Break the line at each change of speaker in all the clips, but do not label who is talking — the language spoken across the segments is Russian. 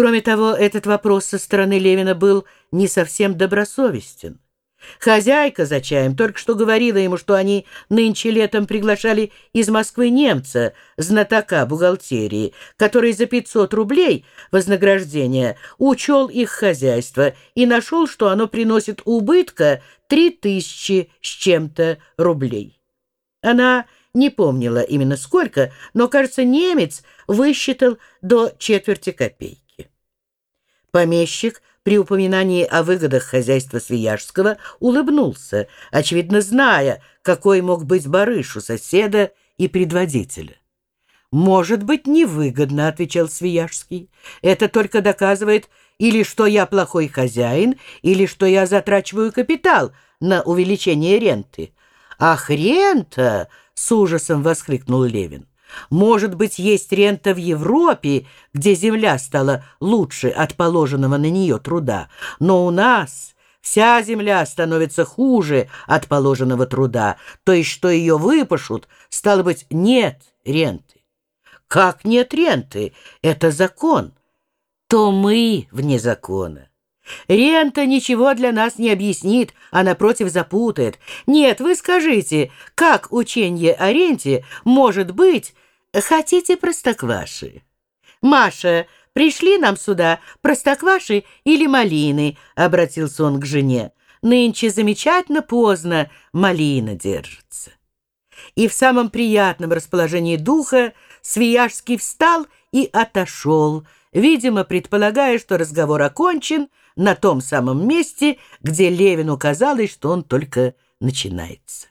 Кроме того, этот вопрос со стороны Левина был не совсем добросовестен. Хозяйка за чаем только что говорила ему, что они нынче летом приглашали из Москвы немца, знатока бухгалтерии, который за 500 рублей вознаграждения учел их хозяйство и нашел, что оно приносит убытка 3000 с чем-то рублей. Она не помнила именно сколько, но, кажется, немец высчитал до четверти копейки. Помещик при упоминании о выгодах хозяйства Свияжского улыбнулся, очевидно зная, какой мог быть барыш у соседа и предводителя. «Может быть, невыгодно», — отвечал Свияжский. «Это только доказывает или что я плохой хозяин, или что я затрачиваю капитал на увеличение ренты». «Ах, рента!» — с ужасом воскликнул Левин. Может быть, есть рента в Европе, где земля стала лучше от положенного на нее труда, но у нас вся земля становится хуже от положенного труда, то есть, что ее выпашут, стало быть, нет ренты. Как нет ренты? Это закон. То мы вне закона. Рента ничего для нас не объяснит, а напротив запутает. Нет, вы скажите, как учение о ренте может быть Хотите простокваши? Маша, пришли нам сюда простокваши или малины? Обратился он к жене. Нынче замечательно поздно малина держится. И в самом приятном расположении духа Свияжский встал и отошел, видимо, предполагая, что разговор окончен на том самом месте, где Левину казалось, что он только начинается.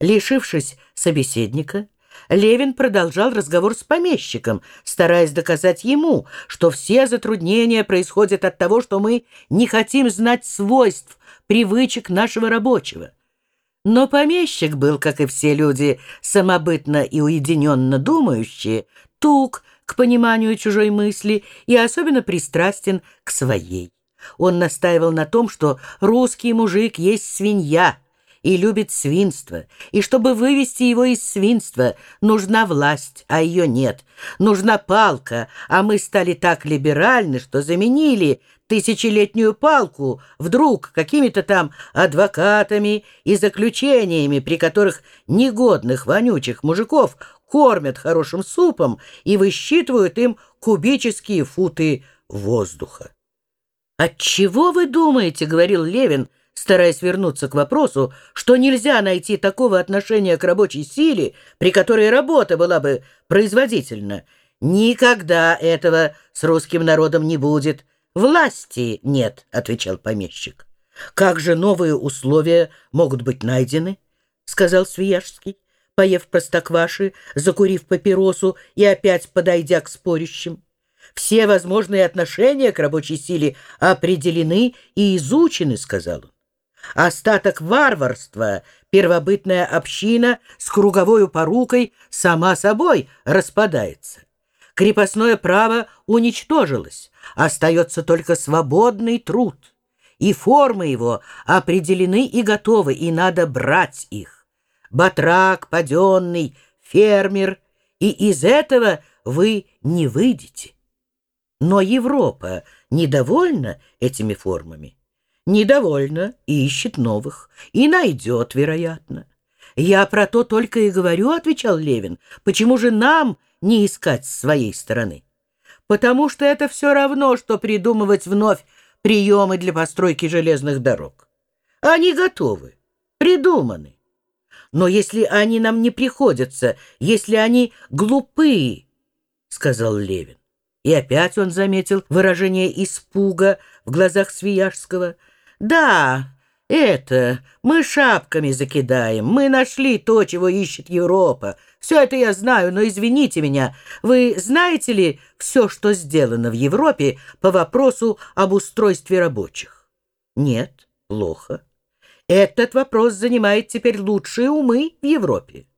Лишившись собеседника, Левин продолжал разговор с помещиком, стараясь доказать ему, что все затруднения происходят от того, что мы не хотим знать свойств, привычек нашего рабочего. Но помещик был, как и все люди, самобытно и уединенно думающие, тук к пониманию чужой мысли и особенно пристрастен к своей. Он настаивал на том, что русский мужик есть свинья — и любит свинство, и чтобы вывести его из свинства, нужна власть, а ее нет. Нужна палка, а мы стали так либеральны, что заменили тысячелетнюю палку вдруг какими-то там адвокатами и заключениями, при которых негодных вонючих мужиков кормят хорошим супом и высчитывают им кубические футы воздуха. «Отчего вы думаете, — говорил Левин, — стараясь вернуться к вопросу, что нельзя найти такого отношения к рабочей силе, при которой работа была бы производительна. Никогда этого с русским народом не будет. Власти нет, — отвечал помещик. Как же новые условия могут быть найдены? — сказал Свияжский, поев простокваши, закурив папиросу и опять подойдя к спорящим. Все возможные отношения к рабочей силе определены и изучены, — сказал он. Остаток варварства, первобытная община с круговой порукой сама собой распадается. Крепостное право уничтожилось, остается только свободный труд. И формы его определены и готовы, и надо брать их. Батрак, паденный, фермер, и из этого вы не выйдете. Но Европа недовольна этими формами недовольна и ищет новых, и найдет, вероятно. «Я про то только и говорю», — отвечал Левин. «Почему же нам не искать с своей стороны?» «Потому что это все равно, что придумывать вновь приемы для постройки железных дорог. Они готовы, придуманы. Но если они нам не приходятся, если они глупые, — сказал Левин. И опять он заметил выражение испуга в глазах Свияжского — «Да, это, мы шапками закидаем, мы нашли то, чего ищет Европа. Все это я знаю, но извините меня, вы знаете ли все, что сделано в Европе по вопросу об устройстве рабочих?» «Нет, плохо. Этот вопрос занимает теперь лучшие умы в Европе.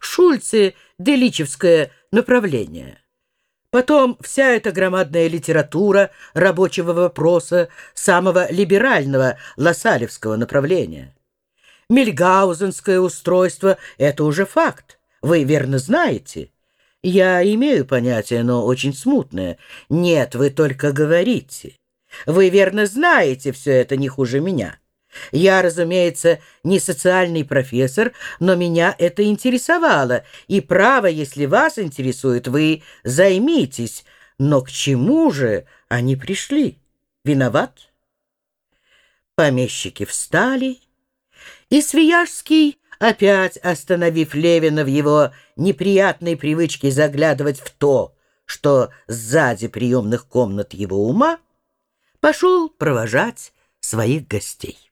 Шульце-Деличевское направление». Потом вся эта громадная литература рабочего вопроса самого либерального лассалевского направления. Мильгаузенское устройство — это уже факт, вы верно знаете. Я имею понятие, но очень смутное. Нет, вы только говорите. Вы верно знаете все это не хуже меня. Я, разумеется, не социальный профессор, но меня это интересовало, и право, если вас интересует, вы займитесь. Но к чему же они пришли? Виноват? Помещики встали, и Свияжский, опять остановив Левина в его неприятной привычке заглядывать в то, что сзади приемных комнат его ума, пошел провожать своих гостей.